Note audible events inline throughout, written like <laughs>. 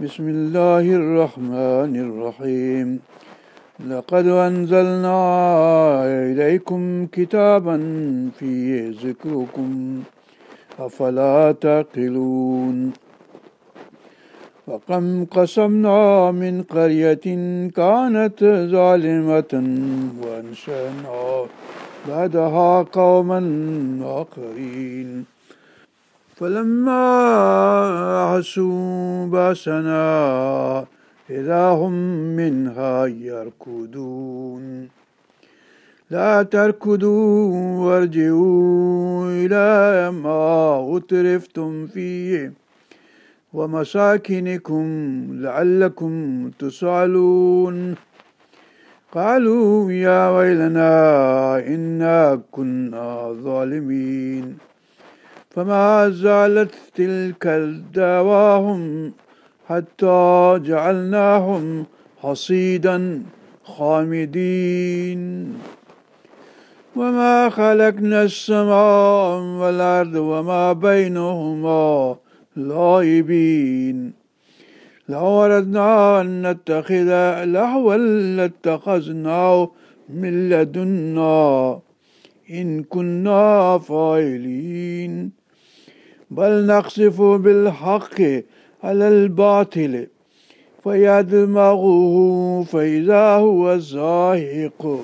بسم الله الرحمن الرحيم لقد أنزلنا إليكم كتابا فيه ذكركم أفلا تعقلون وكم قسمنا من قرية كانت ظالمة وأنشأنا بعدها قوما آخرين فلما أحسوا بأسنا إذا هم منها يركضون. لا تركضوا وارجعوا إلى ما أترفتم فيه ومساكنكم لعلكم تسألون قالوا يا ويلنا إنا كنا ظالمين. فما زالت تلك دعواهم حتى جعلناهم حصيدا خامدين. وما خلقنا السماء والأرض وما بينهما لاعبين لو أردنا أن نتخذ لهوا لاتخذناه من لدنا إن كنا فاعلين. بل نقصف بالحق على الباطل فيدمغه فإذا هو زاهق.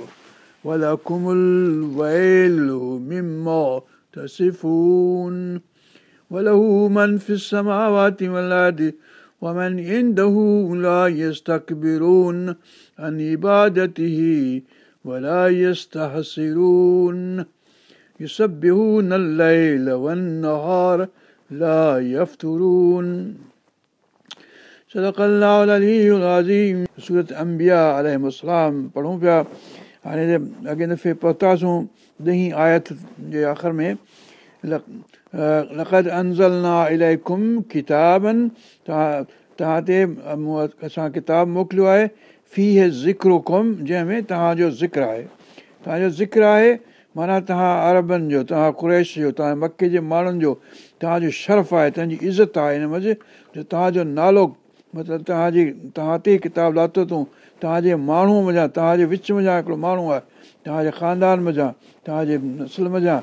ولكم الويل مما تصفون. وله من في السماوات والأرض ومن عنده لا يستكبرون عن عبادته ولا يستحسرون يسبحون الليل والنهار لا يفترون صدق الله العلي العظيم सूरत अंबिया अलैहिम अस्सलाम पढ़ूं पिया हाणे अॻे दफ़े पहुतासीं ॾहीं आयत जे आख़िर में लक़द अंज़लना इलैकुम किताबनि तव्हां तव्हां ते असां किताब मोकिलियो आहे फी हे ज़िक्रो क़ौम जंहिंमें तव्हांजो ज़िक्र आहे तव्हांजो ज़िक्र आहे معنيٰ توهان اربن جو توهان ڪريش جو توهان مڪي جي ماڻهن جو توهان جو شرف آهي توهان جي عزت آهي هن مز جو توهان جو نالو مطلب توهان جي توهان تي ڪتاب لاٿو اٿئون توهان جي ماڻهو مزا توهان جي وچ مزا هڪڙو ماڻهو آهي توهان جي خاندان مزا توهان جي نسل مزا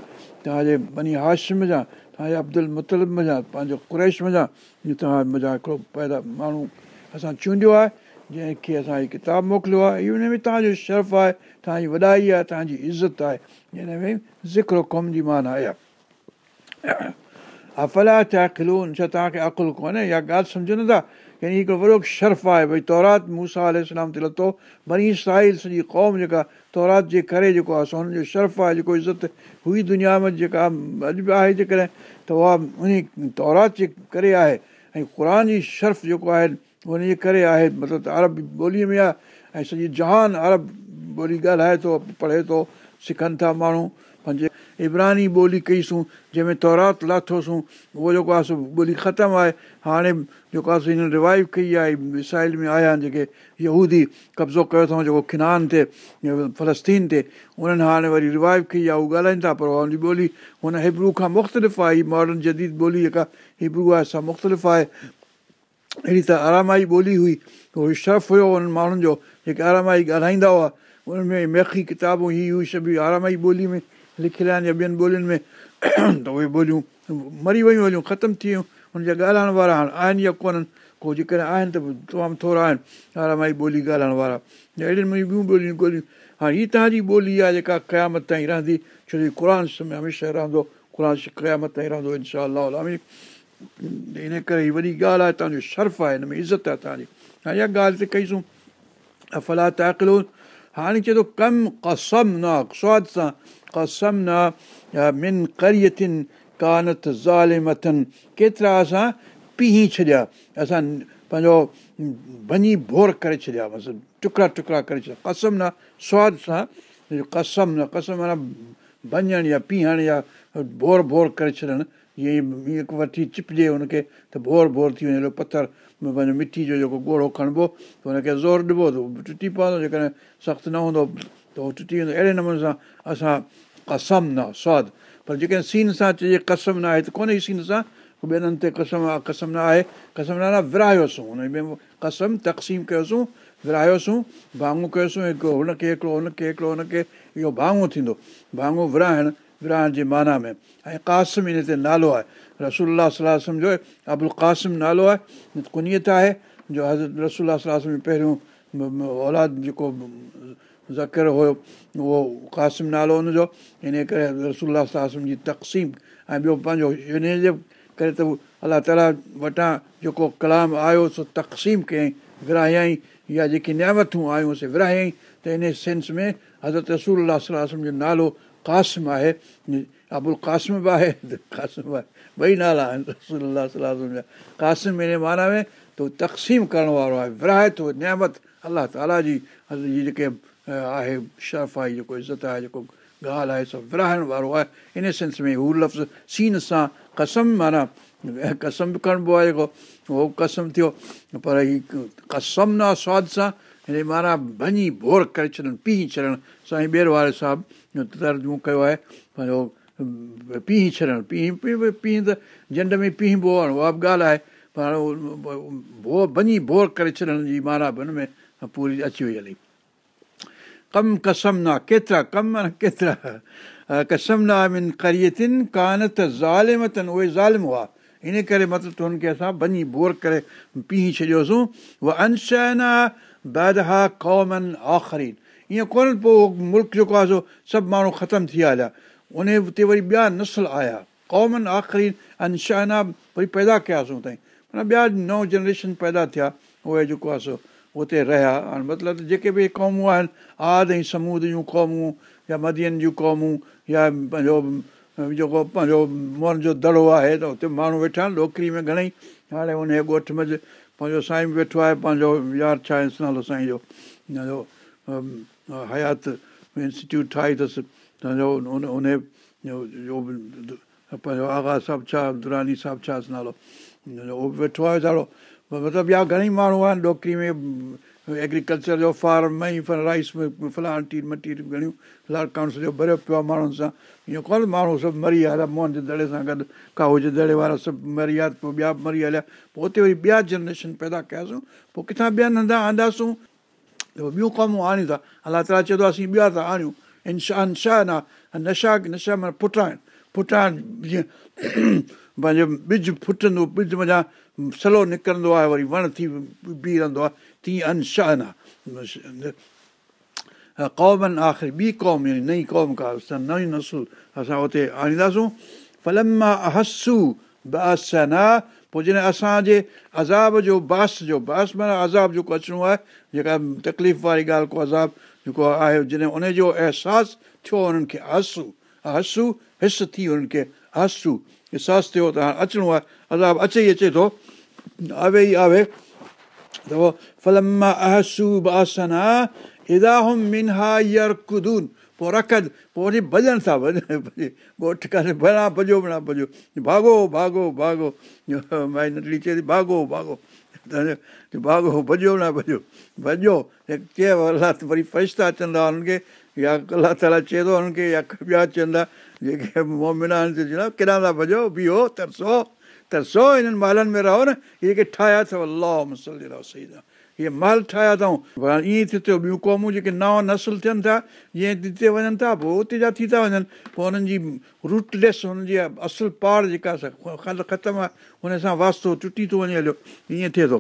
توهان جي بني هاشم جا توهان جي عبدل مطلب پنهنجو ڪريش توهان مزا هڪڙو پيدا ماڻهو اسان چونڊيو آهي جنهن کي اسان هيءَ ڪتاب موڪليو آهي اهو هن ۾ توهان جو شرف آهي توهان جي وڏائي آهي توهان جي عزت آهي هن ۾ زڪرو قوم جي معنيٰ آهي. افلا کلون ڇا توهان کي عقل ڪونهي؟ اها ڳالهه سمجهو نٿا يعني هڪڙو وڏو شرف آهي ڀئي تورات موسيٰ اسلام تي لٿو بني ساحل سڄي قوم جيڪا تورات جي ڪري جيڪو آهي سو هنن جو شرف آهي جيڪو عزت هئي دنيا ۾ جيڪا اڄ به آهي جيڪڏهن ته اها ان تورات جي ڪري آهي ۽ قر جي شرف جيڪو آهي ان جي ڪري آهي مطلب ته ارب ٻوليءَ ۾ آهي ۽ سڄي جهان ارب ٻولي ڳالهائي ٿو پڙهي ٿو سکن ٿا ماڻهو. پنهنجي ابراني ٻولي ڪئيسون جنهن ۾ تورات لاٿوسين اهو جيڪو آهي سو ٻولي ختم آهي. هاڻي جيڪو آهي سو هن روائو ڪئي آهي مسائل ۾ آيا آهن جيڪي يهودي قبضو ڪيو اٿئون جيڪو کنان تي فلسطين تي انهن هاڻي وري روائو ڪئي آهي اها ڳالهائين ٿا پر هن جي ٻولي هن هبرو کان مختلف آهي. هيءَ ماڊرن جديد ٻولي جيڪا هبرو آهي سا مختلف آهي اهڙي ته آرامائي ٻولي هئي اهو شرف هيو انهن ماڻهن جو جيڪي آرامائي ڳالهائيندا هئا. انهن ۾ ميکي ڪتابون هيءَ هئي سڀ آرامائي ٻولي ۾ لکيل آهن يا ٻين ٻولين ۾. <clears throat> ته اهي ٻوليون مري ويون هليون ختم ٿي ويون. هن جا ڳالهائڻ وارا هاڻي آهن يا ڪونهن ڪو جيڪڏهن آهن ته تمام ٿورا آهن آرامائي ٻولي ڳالهائڻ وارا. اهڙين ۾ ٻيون ٻوليون ڳولهيون. هاڻي هيءَ توهان جي ٻولي آهي جيڪا قيامت تائين رهندي ڇو جو قر ۾ هميشه رهندو قر قيامت تائين رهندو انشا ان ڪري هيءَ وڏي ڳالهه آهي توهان جو شرف آهي هن ۾ عزت آهي توهان جي هاڻي اها ڳالهه ته ڪئيسون افلا تاڪلو هاڻي چئي ٿو ڪم قسم نه سواد سان قسم نه من ڪريٿن ڪانت زالمٿن ڪيترا اسان پيهي ڇڏيا اسان پنهنجو ڀڃي ڀور ڪري ڇڏيا بس ٽڪڙا ٽڪڙا ڪري ڇڏيا قسم نه سواد سان قسم نه قسم معنيٰ ڀڃڻ يا پيهڻ يا ڀور ڀور ڪري ڇڏڻ ائين هيئن وٺي چپجي هن کي ته ڀور ڀور ٿي وڃي پٿر پنهنجو مٽي جو جيڪو ڳوڙهو کڻبو ته هن کي زور ڏبو ته ٽٽي پوندو جيڪڏهن سخت نه هوندو ته اهو ٽٽي ويندو. اهڙي نموني سان اسان قسم نه سواد. پر جيڪڏهن سين سان چئجي قسم نه آهي ته ڪونهي سين سان ٻين هنڌ تي قسم آهي قسم نه آهي. قسم نه آهي ورايوسين هن ۾ قسم تقسيم ڪيوسين ورايوسين ڀاڱو ڪيوسين هڪڙو هن کي هڪڙو هن کي هڪڙو هن کي اهو ڀاڱو ٿيندو. ڀاڱو ورائڻ ورائڻ جي معنيٰ ۾۽ قاسم ان تي نالو آهي رسول صلاح سمجهو ابل قاسم نالو آهي ڪنيت آهي جو حضرت رسول صلاح پهريون اولاد جيڪو ذڪر هيو اهو قاسم نالو هن جو ان ڪري رسول جي تقسيم ۽ ٻيو پنهنجو ان جي ڪري ته الله تالا وٽان جيڪو ڪلام آيو سو تقسيم ڪيئين ورايئين يا جيڪي نيامتون آيون سي ورايئين ته ان سينس ۾ حضرت رسول جو نالو قاسم آهي ابل قاسم به آهي قاسم آهي ٻئي نالا آهن رسول جا قاسم ان معنيٰ ۾ ته تقسيم ڪرڻ وارو آهي ورائي ٿو نيامت الله تالا جي جيڪي آهي شرف آهي جيڪو عزت آهي جيڪو ڳالهه آهي سڀ ورائڻ وارو آهي ان سينس ۾ هو لفظ سين سان قسم معنيٰ قسم به ڪربو آهي جيڪو اهو قسم ٿيو پر هيءُ قسم نه سواد سان هن معنيٰ ڀڃي بور ڪري ڇڏن پيءُ ڇڏڻ سائين ٻيهر واري صاحب ڪيو آهي پنهنجو پيءُ ڇڏڻ پيءُ پيءُ پيءُ ته جهنڊ ۾ پيهبو آهي اها به ڳالهه آهي پر ڀو ڀڃي بور ڪري ڇڏڻ جي معنيٰ به هن ۾ پوري اچي وئي هلي ڪم قسم نه ڪيترا ڪم ڪيترا قسم نه من ڪريتن ڪانه ته ظالم اٿن اهي ظالم هئا ان ڪري مطلب هن کي اسان ڀڃي بور ڪري پيءُ ڇڏيوسين اها انشن بيدها قومن آخرين ائين ڪونه پوءِ ملڪ جيڪو آهي سو سڀ ماڻهو ختم ٿي ويا هليا. ان تي وري ٻيا نسل آيا. قومن آخرين انشانا وري پيدا ڪياسين تائين معنيٰ ٻيا نئون جنريشن پيدا ٿيا اهي جيڪو آهي سو اتي رهيا. هاڻي مطلب جيڪي به قومون آهن آد ۽ سمود جون قومون يا مدين جون قومون يا پنهنجو جيڪو پنهنجو موهن جو دڙو آهي ته هتي ماڻهو ويٺا آهن لوڪري ۾ گهڻيئي. هاڻي ان ڳوٺ منجهه پنهنجو سائين به ويٺو آهي پنهنجو يار ڇا آهي نالو سائين جو حيات انسٽيٽيوٽ ٺاهي اٿس توهان جو ان ان جو پنهنجو آگا صاحب ڇا دراني صاحب ڇا نالو اهو به ويٺو آهي ويچارو مطلب ٻيا گهڻيئي ماڻهو آهن ڊوڪري ۾ ايگريڪلچر جو فارم رائس ۾ فلاڻ ٽي مٽي گهڻيون لاڙڪائنٽ سڄو ڀريو پيو آهي ماڻهن سان ائين ڪونه ماڻهو سڀ مري ويا موهن جي دڙي سان گڏ ڪاهو جي دڙي وارا سڀ مري ويا پوءِ ٻيا مري هليا پوءِ اتي وري ٻيا جنريشن پيدا ڪياسين پوءِ ڪٿان ٻين هنڌا آنداسين ته ٻيون قومون آڻيون ٿا الله تالا چئي ٿو اسين ٻيا ٿا آڻيون انشا انشا نه نشا نشا معنيٰ پٽائڻ پٽائڻ جيئن پنهنجو ٻج فٽندو ٻج مڃان سلو نڪرندو آهي وري وڻ ٿي بيهه رهندو آهي تيئن انشان آهي قومن آخري ٻي قوم يعني نئي قوم ڪا نئي نسل اسان اتي آڻينداسون پوءِ جڏهن اسان جي عذاب جو باس جو باس معنيٰ عذاب جيڪو اچڻو آهي جيڪا تڪليف واري ڳالهه ڪو عذاب جيڪو آهي جڏهن ان جو احساس ٿيو انهن کي حصو حصو هس ٿي انهن کي حصو احساس ٿيو ته هاڻي اچڻو آهي عذاب اچي ئي اچي ٿو. آوي ئي آوي. ته اهو فلما اهسو باسن منها يرڪدون پوءِ رکد پوءِ وري ڀڄن ٿا ڀڄن ڳوٺ ڪانهي ڀڄا ڀڄو بڻا ڀڄو ڀاڳو ڀاڳو ڀاڳو ڀائي ننڍڙي چئي ٿي ڀاڳو ڀاڳو ڀاڳو ڀڄو نه ڀڄو ڀڄو چئي الله وري فرشتا چوندا هنن کي يا الله تالا چئي ٿو هنن کي يا ٻيا چوندا جيڪي مومنا ته ڪيڏان ٿا ڀڄو بيهو ترسو ترسو هنن مهلن ۾ رهو نه اهي جيڪي ٺاهيا اٿو الله مسل صحيح اٿو اهي مهل ٺاهيا اٿئون پر ائين ٿي ٿيو ٻيون قومون جيڪي نئون نسل ٿين ٿا جيئن هتي وڃن ٿا پوءِ اتي جا ٿي ٿا وڃن. پوءِ هنن جي روٽليس هنن جي اصل پاڙ جيڪا ختم آهي هن سان واستو ٽٽي ٿو وڃي هليو ائين ٿئي ٿو.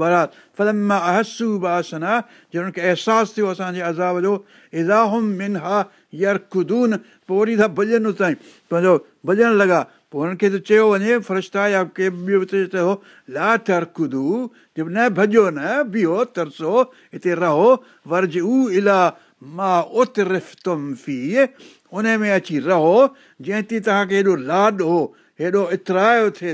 برات فلم مان اهسو باسن آهي جو هن کي احساس ٿيو اسان جي عذاب جو ازاهم من ها يرکدون پوءِ وري ٿا ڀڄن اتان پنهنجو ڀڄڻ لڳا پوءِ هنن کي ته چيو وڃي فرشتا يا ڪي ٻيو چيو لا ترڪدو نه ڀڄو نه بيهو ترسو هتي رهو ورج او الا مان اترفتم في ان ۾ اچي رهو جنهن تي توهان کي هيڏو لاڏ هو هيڏو اترايو ٿئي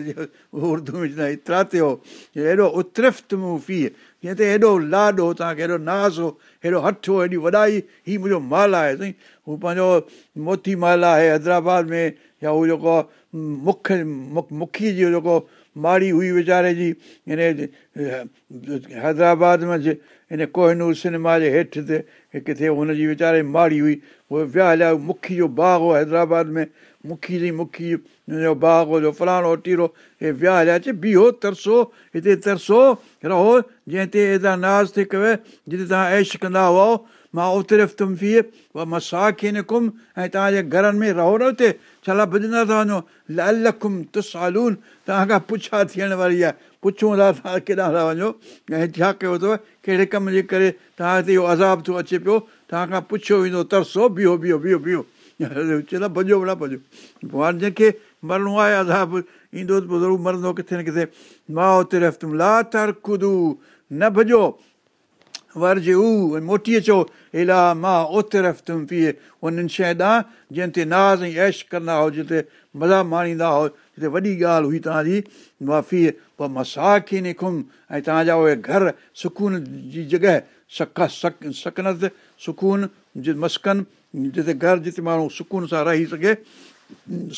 اردو ۾ چوندا اترا تي هو هيڏو اترفت في جيئن ته هيڏو لاڏ هو توهان کي هيڏو ناز هو هيڏو هٿ هو هيڏي وڏائي هيءُ منهنجو مال آهي سائين هو پنهنجو موتي مال آهي حيدرآباد ۾ يا هو جيڪو مک مکي جو جيڪو ماڙي هئي ويچاري جي هن حيدرآباد ۾ هن ڪوهنور سئنيما جي هيٺ تي ڪٿي هن جي ويچاري ماڙي هئي اهي ويا هليا مکي جو باغ هو حيدرآباد ۾ مکي جي مکي هن جو باغ هجو فلاڻو ٽيرو هي ويا هليا اچي بيهو ترسو هتي ترسو رهو جنهن تي ايترا ناز ٿئي ڪيو جتي توهان ايش ڪندا هئا مان اترف في اها مان ساهه کي ڪم ۽ توهان جي گهرن ۾ رهو نه هتي ڇا ڀڄندا ٿا وڃو لال کم تسالون توهان کان پڇا ٿيڻ واري آهي. پڇون ٿا توهان ڪيڏانهن ٿا وڃو ۽ ڇا ڪيو اٿو ڪهڙي ڪم جي ڪري توهان تي اهو عذاب ٿو اچي پيو توهان کان پڇيو ويندو ترسو بيهو بيهو بيهو بيهو. <laughs> چوندا ڀڄو نه ڀڄو. هاڻي جنهن کي مرڻو آهي عذاب ايندو ته پوءِ ضرور مرندو ڪٿي نه ڪٿي. مان اتي رفتم لا تر ڪدو نه ڀڄو ورجي او موٽي اچو ايلا مان اتي رفتم پي انهن شيءِ ڏانهن جنهن تي ناز ۽ ايش ڪندا هو جتي مزا ماڻيندا هو جتي وڏي ڳالهه هئي توهان جي معافي پوءِ مان ساهه کي نکم ۽ توهان جا اهي گهر سڪون جي جڳهه سڪ سڪ سڪنت سڪون مسڪن جتي گهر جتي ماڻهو سڪون سان رهي سگهي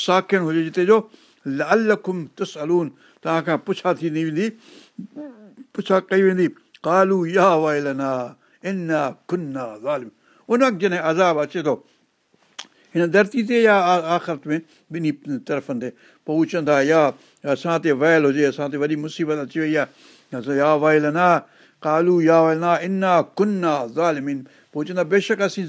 ساکين هجي جتي جو ال ٿس الون توهان کان پڇا ٿيندي ويندي پڇا ڪئي ويندي اچي ٿو هن ڌرتي تي ٻنهي طرفن تي پوءِ چوندا يا اسان تي ويل هجي اسان تي وڏي مصيبت اچي وئي آهي بيشڪ اسين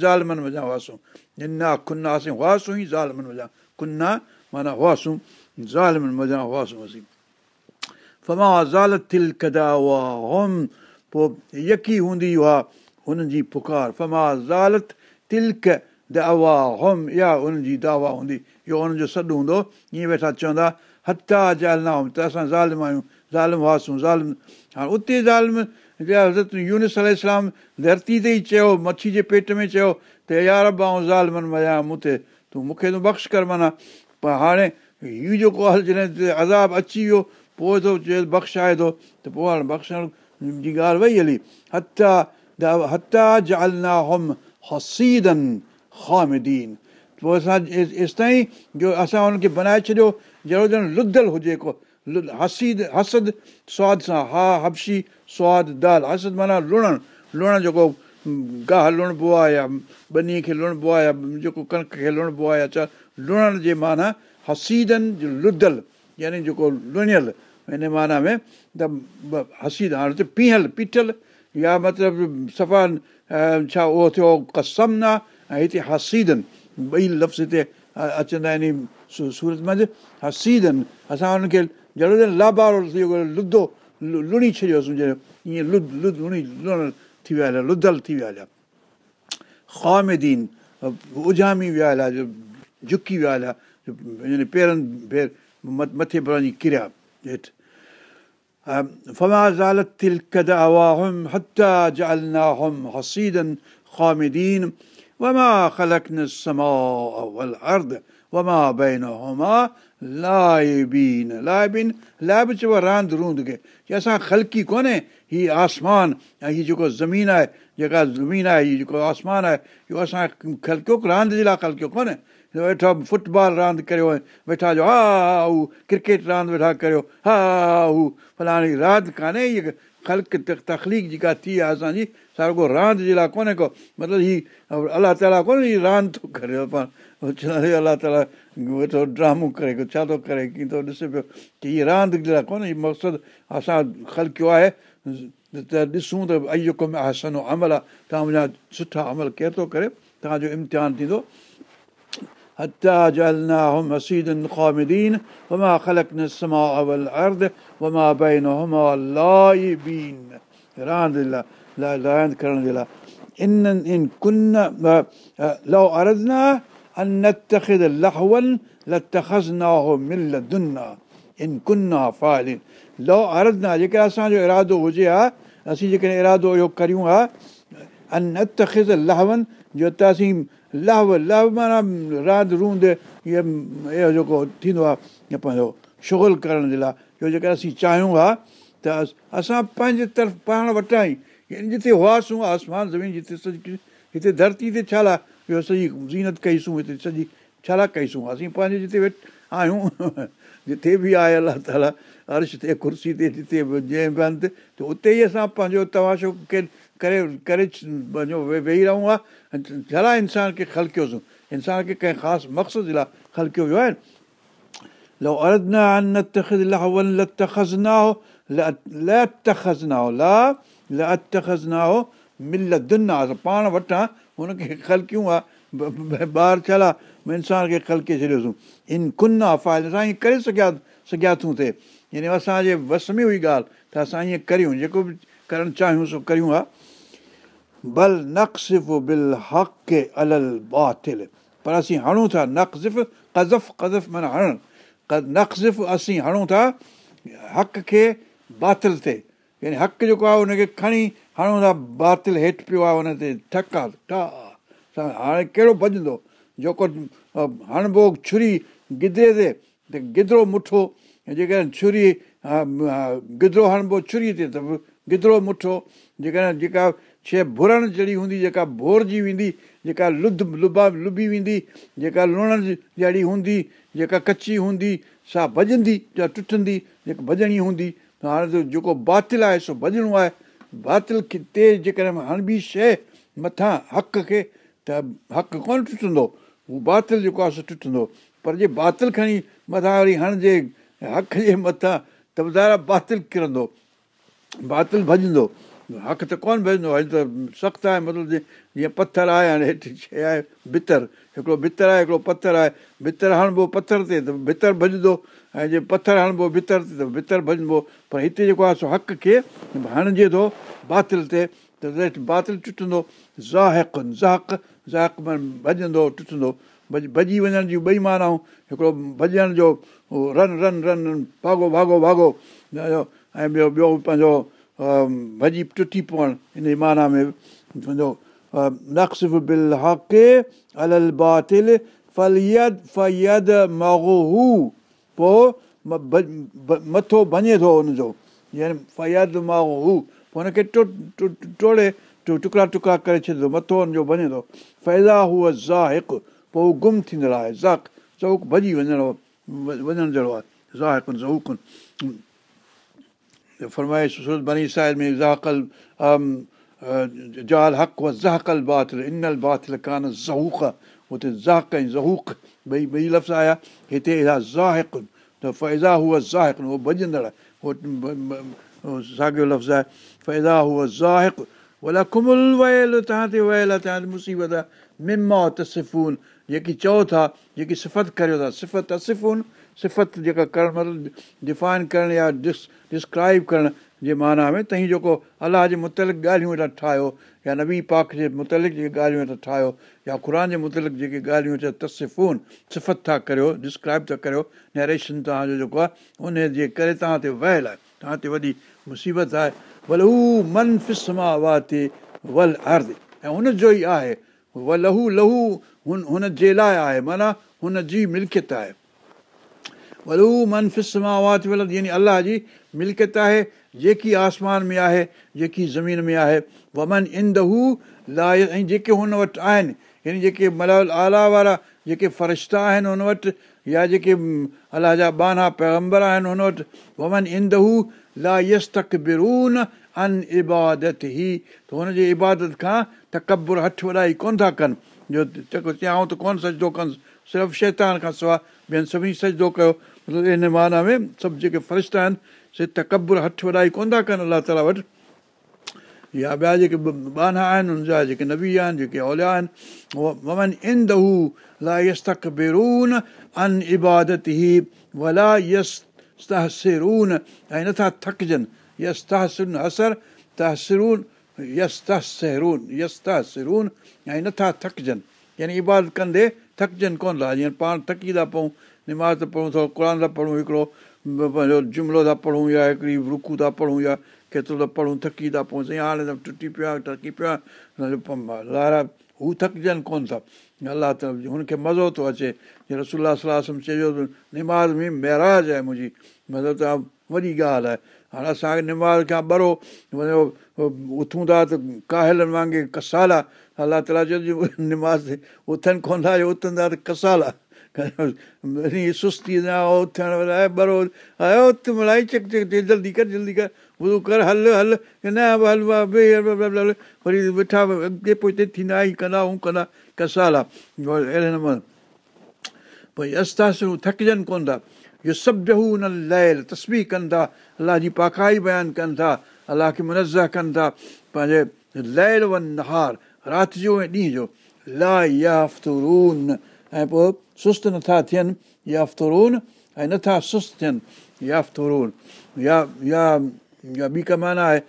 پوءِ يڪي هوندي اها هنن جي پڪار. فما زالت تلڪ دعويٰ هوم اها هنن جي دعويٰ هوندي. اهو هنن جو سڏ هوندو. ائين ويٺا چوندا هٿا جال اسان ظالم آهيون. ظالم هئاسين ظالم. هاڻي اتي ظالم حضرت يونس ال اسلام ڌرتي تي ئي چيو مڇي جي پيٽ ۾ چيو ته يار به آئون ظالمن مزا مون تي تون مون کي تون بخش ڪر معنيٰ. پر هاڻي هيءُ جيڪو هل جڏهن عذاب اچي ويو پوءِ ٿو چئي بخشائي ٿو. ته پوءِ هاڻي بخشڻ جي ڳالهه وئي هلي هٿا هٿا جالنا هوم هسيدن خامدين پوءِ اسان ايس تائين جو اسان هن کي بنائي ڇڏيو جهڙو ڄڻ لڌل هجي ڪو هسيد حسد سواد سان ها هبشي سواد دال حسد معنيٰ لڻڻ لوڻ جيڪو گاهه لڻبو آهي يا بنيءَ کي لڻبو آهي يا جيڪو ڪڻڪ کي لڻبو آهي يا ڇا لڻڻ جي معنيٰ هسيدن لڌل يعني جيڪو لڻيل هن معنيٰ ۾ ته هسيد هاڻي ته پيهل پيٺل يا مطلب صفا ڇا اهو ٿيو قسم نه ۽ هتي هسيدن ٻئي لفظ هتي اچندا آهن سورت منجهه. هسيدن اسان هن کي جهڙو لابارو ٿي ويو لڌو لڻي ڇڏيوسين ائين لڌ لڌ لڻي لوڻ ٿي ويا هليا لڌل ٿي ويا هليا. خامدين اجامي ويا هليا جهڪي ويا هليا يعني پيرن ڀير مٿي پر وڃي ڪريا هيٺ فما زالت تلك دعواهم حتى جعلناهم حصيدا خامدين وما خلقنا السماء والأرض وما بينهما लाइबीन लाइबीन लाइब चइबो आहे रांदि रूंद खे की असां ख़लकी कोन्हे हीउ आसमान ऐं हीअ जेको ज़मीन आहे जेका ज़मीन आहे हीअ जेको आसमान आहे इहो असां ख़लकियो रांदि जे लाइ ख़लकियो कोन्हे ويٺا فٽبال راند ڪريو ۽ ويٺا جو ها هو ڪرڪيٽ راند ويٺا ڪريو ها هو فلاڻي راند ڪانهي هيءَ خلق تکليڪ جيڪا ٿي آهي اسان جي سا رڳو راند جي لاءِ ڪونهي ڪو مطلب هيءُ الله تالا ڪونهي هيءُ راند ٿو ڪري پاڻ الله تالا ويٺو ڊرامو ڪري ڇا ٿو ڪري ڪيئن ٿو ڏسي پيو ڪه هيءَ راند جي لاءِ ڪونهي هيءُ مقصد اسان خلڪيو آهي ته ڏسون ته جيڪو هسنو عمل آهي توهان منهنجا سٺا عمل ڪير ٿو ڪري توهان جو امتحان ٿيندو حتى جعلناهم حصيدا خامدين وما خلقنا السماء والأرض وما بينهما لاعبين راند الله لا راند كرن الله إن إن كنا لو أردنا أن نتخذ لهوا لاتخذناه من لدنا إن كنا فاعلين لو أردنا जेकर असांजो इरादो हुजे हा असीं जेकॾहिं इरादो इहो करियूं हा अन नतख़िज़ लहवन जो त असीं لهو لهو معنيٰ راند روند اهو جيڪو ٿيندو آهي پنهنجو شگل ڪرڻ جي لاءِ اهو جيڪر اسين چاهيون ها ته اسان پنهنجي طرف پاڻ وٽان ئي جتي هئاسين آسمان زمين جتي سڄي هتي ڌرتي تي ڇا لاءِ اهو سڄي زينت ڪئيسون هتي سڄي ڇا لاءِ ڪئيسون اسين پنهنجي جتي ويٺ آهيون جتي به آهي الله تالا عرش تي ڪرسي تي جتي جنهن به هنڌ ته اتي ئي اسان پنهنجو تماشو ڪي करे करे पंहिंजो वेही रहूं हा छा लाइ इंसान खे ख़लकियोसीं इंसान खे कंहिं ख़ासि मक़सद जे लाइ ख़लकियो वियो आहे لو أردنا أن نتخذ لهوا لاتخذناه لاتخذناه لا لاتخذناه من لدنا पाण वटां हुनखे ख़लकियूं आहे ॿार थियल आहे इंसान खे ख़लके छॾियोसीं इन कुन आहे फ़ाइल असां ईअं करे सघिया सघिया थो थिए यानी असांजे वस में हुई ॻाल्हि त असां ईअं करियूं जेको बि करणु चाहियूं सो करियूं आहे بل نقسف بل حق الل باطل پر اسين هڻون ٿا نقزف ڪزف ڪزف معنيٰ هڻڻ نقزف اسين هڻون ٿا حق کي باطل تي يعني حق جيڪو آهي ان کي کڻي هڻون ٿا باطل هيٺ پيو آهي هن تي آهي ٺا هاڻي ڪهڙو ڀڄندو جيڪو هڻبو ڇري گدري تي ته گدرو مٺو جيڪڏهن ڇري گدرو هڻبو ڇري تي ته گدرو مٺو جيڪڏهن جيڪا شيءِ ڀرڻ جهڙي هوندي جيڪا ڀورجي ويندي جيڪا لڌ لڀا لڀي ويندي جيڪا لڻڻ جهڙي هوندي جيڪا ڪچي هوندي سا ڀڄندي يا ٽٽندي جيڪا ڀڄڻي هوندي ته هاڻي جيڪو باطل آهي سو ڀڄڻو آهي. باطل کي تي جيڪڏهن هڻبي شيءِ مٿان حق کي ته حق ڪونه ٽٽندو. هو باطل جيڪو آهي سو ٽٽندو. پر جي باطل کڻي مٿان وري هڻجي حق جي مٿان ته ٻڌائي باطل ڪرندو. باطل ڀڄندو حق ته ڪونه ڀڄندو آهي ته سخت آهي مطلب جيئن پٿر آهي هاڻي هيٺ شيءِ آهي ڀتر هڪڙو ڀتر آهي هڪڙو پٿر آهي ڀتر هڻبو پٿر تي ته ڀتر ڀڄندو ۽ جي پٿر هڻبو ڀتر تي ته ڀتر ڀڄندو پر هتي جيڪو آهي سو حق کي هڻجي ٿو باطل تي ته باطل ٽٽندو زاهڪ زاڪ زاڪ ڀڄندو ٽٽندو ڀڄ ڀڄي وڃڻ جون ٻئي مانائون هڪڙو ڀڄڻ جو رن رن رن ڀاڳو ڀاڳو ڀاڳو ۽ ٻيو ٻيو پنهنجو ڀڄي ٽٽي پوڻ جي معنيٰ ۾ پنهنجو نڪس بل حق ال باطل فليد فيد مگو پوءِ مٿو ڀڃي ٿو هن جو يعني فيد مگو پوءِ هن کي ٽوڙي ٽڪڙا ٽڪڙا ڪري ڇڏيندو مٿو هن جو ڀڃي ٿو فيزا هوءَ زاهڪ پوءِ هو گم ٿيندڙ آهي زاڪ چوڪ ڀڄي وڃڻو وڃڻ جهڙو آهي زاهڪن زهوڪن فرمائش ساحل ۾ و زهڪل باطل انيل باطل ڪانه زهوڪ هتي زاڪ زهوڪ ٻئي ٻئي لفظ آيا هتي زاهڪ ته فيزا زاهڪ ڀڄندڙ ساڳيو لفظ آهي فيزا هوءَ زاهڪ ڀلا کمل ويل توهان تي ويل آهي مصيبت آهي مما تسفون جيڪي چئو ٿا جيڪي صفت ڪريو ٿا صفت تسفون صفت جيڪا ڪرڻ مطلب ڊفائن ڪرڻ يا ڊس ڊسڪرائب ڪرڻ جي معنيٰ ۾ توهين جيڪو الله جي مطلق ڳالهيون ويٺا ٺاهيو يا نبي پاڪ جي مطلق جيڪي ڳالهيون ويٺا ٺاهيو يا قر جي مطلق جيڪي ڳالهيون اچي تسفون صفت ٿا ڪريو ڊسڪرائب ٿا ڪريو نريشن توهان جو جيڪو آهي ان جي ڪري توهان تي ويل آهي توهان تي وڏي مصيبت آهي. ڀلي هو من فسما ارد ۽ هن جو ئي آهي و لهو لهو هن هن جي لاءِ آهي معنيٰ هن جي ملڪيت آهي ولد. يعني الله جي ملڪيت آهي جيڪي آسمان ۾ آهي جيڪي زمين ۾ آهي. ومن اند هو لا ۽ جيڪي هن وٽ آهن يعني جيڪي ملال اعليٰ وارا جيڪي فرشتا آهن هن وٽ يا جيڪي الله جا بانا پيگمبر آهن هن وٽ ومن اند هو لا يس تڪ برون ان عبادت ئي ته هن جي عبادت کان تڪبر هٿ وڏائي ڪونه ٿا ڪن. جو چيائون ته ڪونه سجدو ڪن صرف شيطان کان سواءِ ٻين سڀني سجدو ڪيو ان معنيٰ ۾ سڀ جيڪي فرشتا آهن سي تڪبر هٿ وڏائي ڪونه ٿا ڪن الله تالا وٽ. يا ٻيا جيڪي بانا آهن هن جا جيڪي نبي آهن جيڪي اوليا آهن ومن اند هو لا يس تڪ بيرون ان عبادت ئي ولا يس تهسرون ۽ نٿا ٿڪجن. يس تهسن اثر تهسرون يس تهسرون يس تهسرون ۽ نٿا ٿڪجن. يعني عبادت ڪندي ٿڪجن ڪونه ٿا. جيئن پاڻ ٿڪي ٿا پئون نماز ٿا پڙهون ٿورو قر ٿا پڙهون هڪڙو پنهنجو جملو ٿا پڙهون يا هڪڙي رڪو ٿا پڙهون يا ڪيترو ته پڙهون ٿڪي ٿا پئون سائين هاڻي ته ٽٽي پيا ٿڪي پيا لارا هو ٿڪجن ڪونه ٿا الله ته هن کي مزو ٿو اچي رسولا صلاح ته نماز ۾ مهراج آهي منهنجي مطلب ته وڏي ڳالهه آهي هاڻي اسان کي نماز کان ٻرو وڃو اٿون ٿا ته ڪاهلن وانگر ڪسالا الله تالا چئجو نماز اٿن ڪونه ٿا جو اٿندا ته ڪسالا سستي نه هل وري ويٺا اڳتي پوءِ هتي ٿيندا ئي ڪندا هو ڪندا ڪسال آهي اهڙي نموني ڀئي استاسون ٿڪجن ڪونه ٿا اهو سڀ جهو هن ليل تسبي ڪن ٿا الله جي پاکائي بيان ڪن ٿا الله کي منزا ڪن ٿا پنهنجي ليل ون نهار رات جو ۽ ڏينهن جو لا يافترون ۽ پوءِ سست نٿا ٿين يافترون ۽ نٿا سست ٿين يافترون يا يا يا ٻي ڪا معنيٰ آهي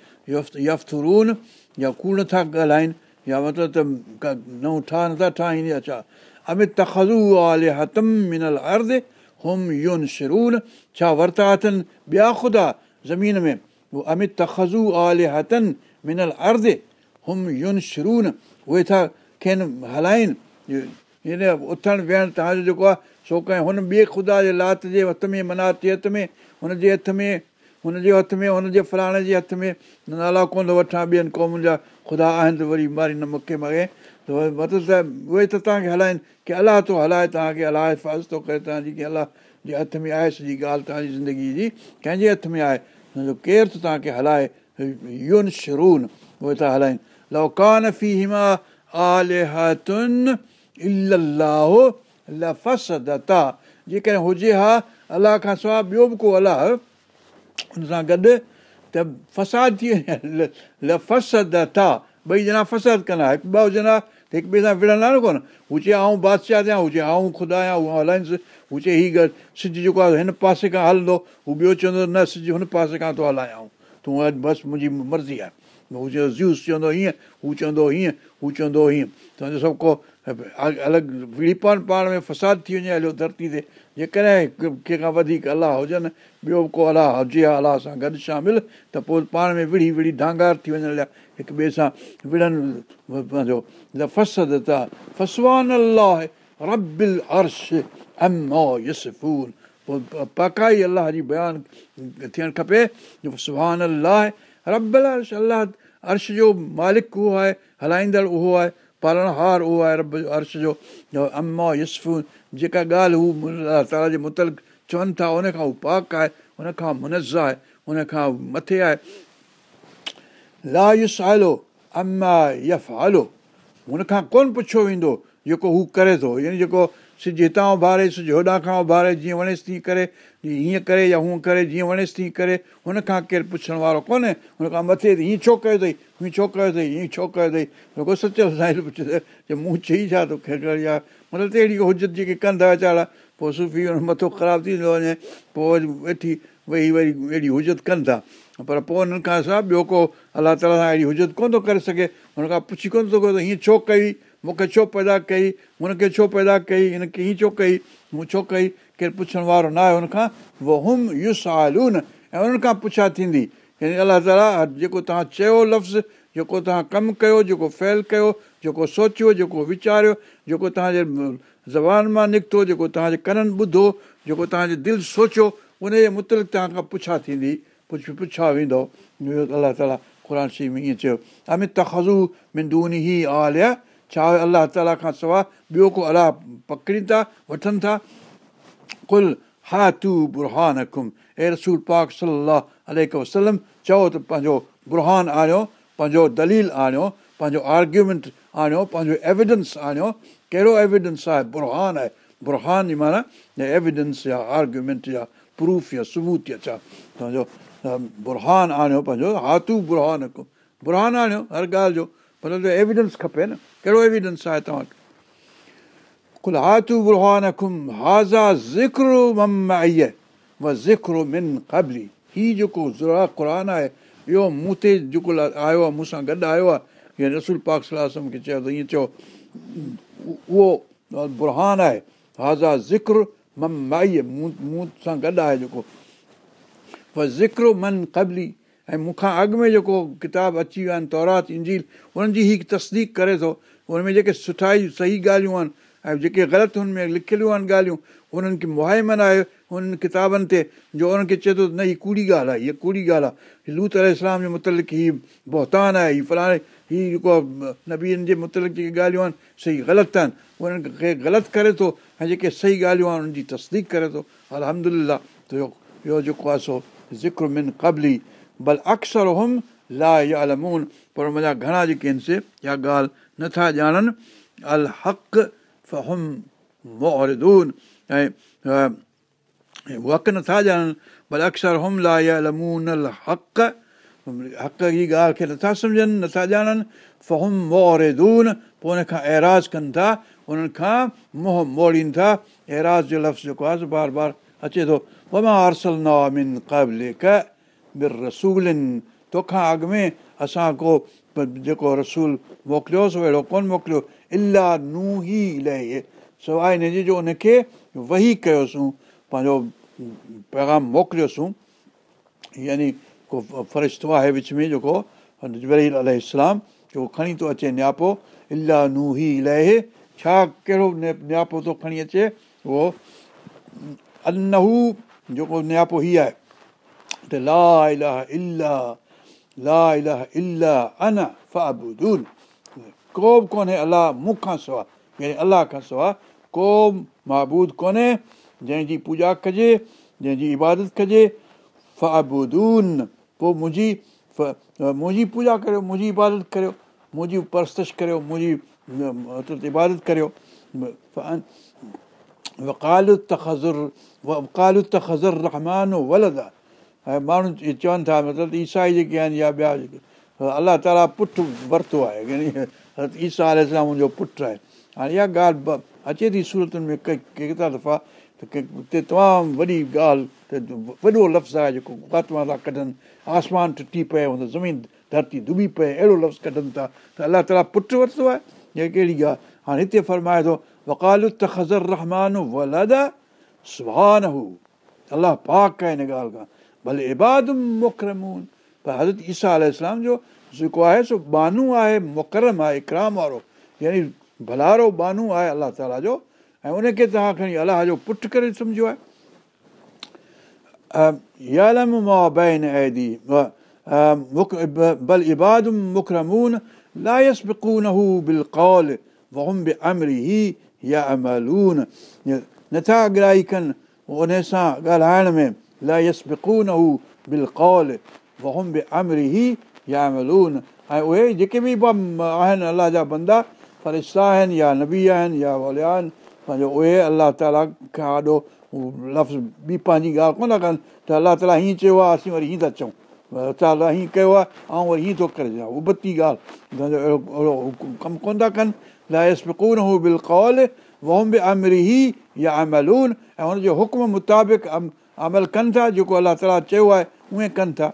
يافترون يا ڪوڙ نٿا ڳالهائين يا مطلب ته نئون ٺا نٿا ٺاهين يا ڇا امت تخزو آل هتم منل ارد هوم ين شرون ڇا ورتا اٿن ٻيا خدا زمين ۾ اهو امت تخزو آل هتن منل ارد هم ين شرون اهي ٿا کين هلائين هن اٿڻ ويهڻ توهان جو جيڪو آهي سو ڪنهن هن ٻئي خدا جي لات جي هٿ ۾ منات جي هٿ ۾ هن جي هٿ ۾ هن جي هٿ ۾ هن جي فلاڻي جي هٿ ۾ نالا ڪونه ٿو وٺان ٻين قومن جا خدا آهن ته وري ماري نه مون کي مڳي ته مطلب ته اهي ته توهان کي هلائين ڪه الله ٿو هلائي توهان کي الله هفاز ٿو ڪري توهان جي ڪه الله جي هٿ ۾ آهي سڄي ڳالهه توهان جي زندگي جي ڪنهن جي هٿ ۾ آهي. هن جو ڪير ٿو توهان کي هلائي ين شرون اهي ٿا هلائين. لوڪان في هما جيڪڏهن هجي ها الله کان سواءِ ٻيو به ڪو الله هن سان گڏ ته فساد ٿي وڃي لفسدتا ٻئي ڄڻا فساد ڪندا هڪ ٻه ڄڻا هڪ ٻئي سان وڙهندا نه ڪونه هو چئي آئون بادشاهه ٿيان هو چئي آئون خدا آهيان هو هلائنس هو چئي هيءُ ڳالهه سج جيڪو آهي هن پاسي کان هلندو هو ٻيو چوندو نه سج هن پاسي کان ٿو هلايان تون اڄ بس منهنجي مرضي آهي هو چوندو زيوس چوندو هيئن هو چوندو هيئن هو چوندو هيئن توهان جو سڀ ڪو الڳ وڙيپن پاڻ ۾ فساد ٿي وڃي هليو ڌرتي تي جيڪڏهن ڪنهن کان وڌيڪ الله هجن ٻيو ڪو الله هجي ها الله سان گڏ شامل ته پوءِ پاڻ ۾ وڙي وڙي ڍانگار ٿي وڃڻ لاءِ هڪ ٻئي سان وڙهن پنهنجو فسد ٿا فسوان الله ربل عرش يسفون پوءِ پڪائي الله جي بيان ٿيڻ کپي سهان الله ربل عرش الله عرش جو مالڪ اهو آهي هلائيندڙ اهو آهي پالڻهار اهو آهي رب عرش جو. اما يسفون جيڪا ڳالهه هو الله تالا جي متل چون ٿا ان کان هو پاڪ آهي ان کان منزا آهي ان کان مٿي آهي. لا يس آلو اما يف آلو هن کان ڪونه پڇيو ويندو جيڪو هو ڪري ٿو يعني جيڪو سج هتان اڀاري سج هوڏان کان اڀاري جيئن وڻيس تيئن ڪري هيئن ڪري يا هونئن ڪري جيئن وڻيس تيئن ڪري هن کان ڪير پڇڻ وارو ڪونهي. هن کان مٿي هيئن ڇو ڪيو اٿئي هيئن ڇو ڪيو اٿئي هيئن ڇو ڪيو اٿئي. ساحل پڇي مون چئي ڇا توکي يا مطلب ته اهڙي حجت جيڪي ڪندا ويچارا پوءِ صوفي هن مٿو خراب ٿيندو وڃي پوءِ وري ويٺي ويهي وري اهڙي حجت ڪن ٿا پر پوءِ هنن کان سواءِ ٻيو ڪو الله تالا سان اهڙي حجت ڪونه ٿو ڪري سگهي. هن کان پڇي ڪونه ٿو ڪري ته هيئن ڇو ڪئي مون کي ڇو پيدا ڪئي هن کي ڇو پيدا ڪئي هن کي هيئن ڇو ڪئي مون ڇو ڪئي ڪير پڇڻ وارو نه آهي هن کان اهو هم يس ۽ انهن کان پڇا ٿيندي يعني الله تالا جيڪو توهان چيو لفظ جيڪو توهان ڪم ڪيو جيڪو فيل ڪيو جيڪو سوچيو جيڪو ويچاريو جيڪو توهان جي زبان مان نڪتو جيڪو توهان جي ڪنن ٻڌو جيڪو توهان جي دل سوچيو ان جي مطلق توهان کان پڇا ٿيندي پڇ پڇا ويندو. الله تالا قر شي ۾ ائين چيو امت تخزو مندوني ئي آليا ڇا الله تالا کان سواءِ ٻيو ڪو الله پڪڙين ٿا وٺن ٿا. ڪل ها تون برهان کم اي رسول پاڪ صلاح وسلم چئو ته پنهنجو برهان آڻيو پنهنجو دليل آڻيو پنهنجو آرگيومينٽ آڻيو پنهنجو ايوڊينس آڻيو. ڪهڙو ايوڊينس آهي؟ برهان آهي. برهان جي معنيٰ ايوڊينس يا آرگيومينٽ يا پروف يا ثبوت يا ڇا؟ توهان جو برهان آڻيو پنهنجو هاٿو برهان برهان آڻيو هر ڳالهه جو. پر ايوڊينس کپي نه ڪهڙو ايوڊينس آهي توهان کي؟ ڪل هاٿو برهان کم هازا زڪرو مم و زڪرو من قبلي. هيءُ جيڪو قر آهي اهو مون تي جيڪو آيو آهي مون سان گڏ آيو آهي رسول پاڪ صلاح کي چيو ته ائين چئو اهو برهان آهي هازا ذڪر مم مائي مون مون سان گڏ آهي جيڪو. و زڪرو من قبلي ۽ مون کان اڳ ۾ جيڪو ڪتاب اچي ويا آهن تورات انجيل انهن جي هيءَ تصديق ڪري ٿو ان ۾ جيڪي سٺائي صحيح ڳالهيون آهن ۽ جيڪي غلط هن ۾ لکيلون آهن ڳالهيون انهن کي مهائمن آهي انهن ڪتابن تي جو انهن کي چئي ٿو نه هيءَ ڪوڙي ڳالهه آهي هيءَ ڪوڙي ڳالهه آهي. لوت ال اسلام جي مطلق هيءَ بوهتان آهي هيءَ فلاڻي هيءَ جيڪو آهي نبيئن جي مطلق جيڪي ڳالهيون آهن صحيح غلط آهن. انهن کي غلط ڪري ٿو ۽ جيڪي صحيح ڳالهيون آهن انهن جي تصديق ڪري ٿو. الهمدلا ته اهو جيڪو آهي سو ذڪر من قبلي بل اڪثر هم لا يالمون. پر منهنجا گهڻا جيڪي آهن سي اها ڳالهه نٿا ڄاڻن. ال حق فهم موهردون ۽ حق نٿا ڄاڻن. ڀلي اڪثر هم لا يالمون ال حق. حق جي ڳالهه کي نٿا سمجهن نٿا ڄاڻن. پوءِ هن کان ايراز ڪن ٿا. انهن کان منهن موڙين ٿا. ايراز جو لفظ جيڪو آهي بار بار اچي ٿو. وما ارسل نامن قبل بر رسولن. توکان اڳ ۾ اسان ڪو جيڪو رسول موڪليوس اهڙو ڪونه موڪليو. الاهه ننهن ئي سواءِ هن جي جو ان کي وهي ڪيوسين پنهنجو پيگام موڪليوسين. يعني ڪو فرشتو آهي وچ ۾ جيڪو ال اسلام جيڪو کڻي ٿو اچي نياپو. الاهه ننهن ئي ڇا ڪهڙو نياپو ٿو کڻي اچي؟ اهو انهو جيڪو نياپو هيءَ آهي. ته لا الاهه الاهه الله مون کان سواءِ يعني الله کان سواءِ ڪو مهبود ڪونهي جنهن جي پوڄا ڪجي جنهن جي ڪجي فابودون پوءِ منهنجي منهنجي پوڄا ڪريو منهنجي عبادت ڪريو منهنجي پرستش ڪريو منهنجي عبادت ڪريو ۽ ماڻهو چون ٿا مطلب عيسائي جيڪي آهن يا ٻيا جيڪي الله تالا پٽ ورتو آهي ايسا آل منهنجو پٽ آهي. هاڻي اها ڳالهه اچي ٿي صورتن ۾ ڪيترا دفعا ته تمام وڏي ڳالهه ته وڏو لفظ آهي جيڪو آتما ٿا ڪڍن. آسمان ٽٽي پئي هن زمين ڌرتي ڊبي پئي اهڙو لفظ ڪڍن ٿا. ته الله تالا پٽ ورتو آهي اها ڪهڙي ڳالهه؟ هاڻي هتي فرمائي ٿو وڪال تزر رحمان ولد سڀان هو الله پاڪ آهي هن ڳالهه کان ڀلي اباد مڪرمون. پر حضرت ايسا اسلام جو جيڪو آهي مڪرم آهي اڪرام وارو. يعني ڀلارو بانو آهي الله تالا جو. ۽ ان کي توهان کڻي الله جو پٽ ڪري سمجهو آهي. بل اباد مڪرمون لايس بڪون هو بل ڪول وهم به امري هي يا املون. نٿا اڳرائي ڪن ان سان ڳالهائڻ ۾ هو بل ڪول وهم به امري هي يا ملون ۽ اهي جيڪي به آهن الله جا بندا فرشتا آهن يا نبي آهن يا وليا آهن پنهنجو اهي الله تالا کان ڏاڍو لفظ ٻي پنهنجي ڳالهه ڪونه ٿا ڪن ته الله تالا هيئن چيو آهي اسين وري هيئن ٿا چئون الله هيئن ڪيو آهي ۽ وري هيئن ٿو ڪري ڏيان ابتي ڳالهه ڪم ڪونه ٿا ڪن لائسبڪون هو بل ڪول وهم به امري يا املون ۽ هن جي حڪم مطابق عمل ڪن ٿا جيڪو الله تالا چيو آهي اهي ڪن ٿا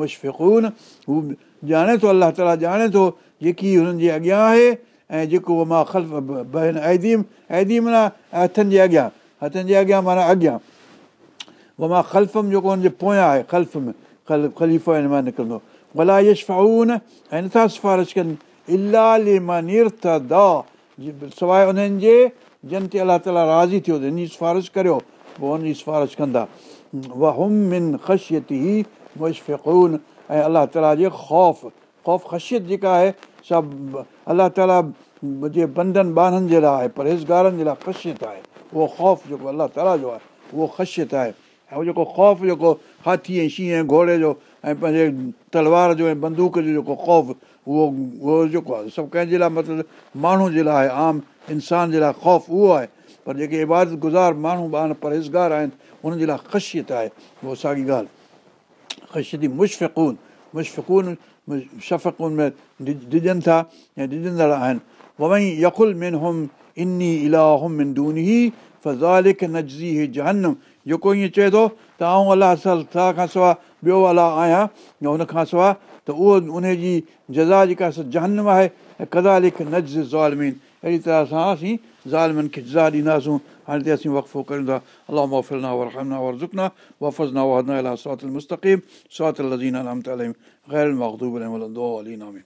مشفڪون هو ڄاڻي ٿو الله تالا ڄاڻي ٿو جيڪي هنن جي اڳيان آهي ۽ جيڪو مان خلف بهن ايديم ايديم معنيٰ هٿن جي اڳيان هٿن جي اڳيان معنيٰ اڳيان اهو مان خلفم جيڪو هن جي پويان آهي خلف ۾ خليفو هن مان نڪرندو يشفائون ۽ نٿا سفارش ڪن الاهه سواءِ انهن جي جن تي الله تالا راضي ٿيو ته هن جي سفارش ڪريو پوءِ هن جي سفارش ڪندا من خشيت ئي الله تالا جي خوف خوف خشيت جيڪا آهي سڀ الله تالا جي بنڌن ٻارن جي لاءِ آهي پرهيزگارن جي لاءِ خشيت آهي اهو خوف جيڪو الله تالا جو آهي اهو خشيت آهي ۽ اهو جيڪو خوف جيڪو هاٿي ۽ شينهن ۽ گهوڙي جو ۽ پنهنجي تلوار جو ۽ بندوق جو جيڪو خوف اهو اهو جيڪو آهي سڀ ڪنهن جي لاءِ مطلب ماڻهو جي لاءِ عام انسان جي لاءِ خوف اهو آهي پر جيڪي عبادت گذار ماڻهو ٻار پرهيزگار آهن انهن جي لاءِ خشيت آهي اهو ساڳي ڳالهه خشيتي مشفڪون مشفڪون شفقون ۾ ڊڄن ٿا ۽ ڊڄندڙ آهن وئي يڪل من هم اني الاهه من دون فزالڪ نزي جهنم جيڪو ائين چئي ٿو ته آئون الله کان سواءِ ٻيو الله آهيان يا هن کان سواءِ ته اهو ان جي جزا جيڪا جهنم آهي ڪدا لک نز زالمين اهڙي طرح سان اسين ظالمن کي جزا ڏينداسون هاڻي ته اسين وقفو ڪيون ٿا الله موفلنا ورهمنا ورزڪنا وفزنا غير مخدوب الين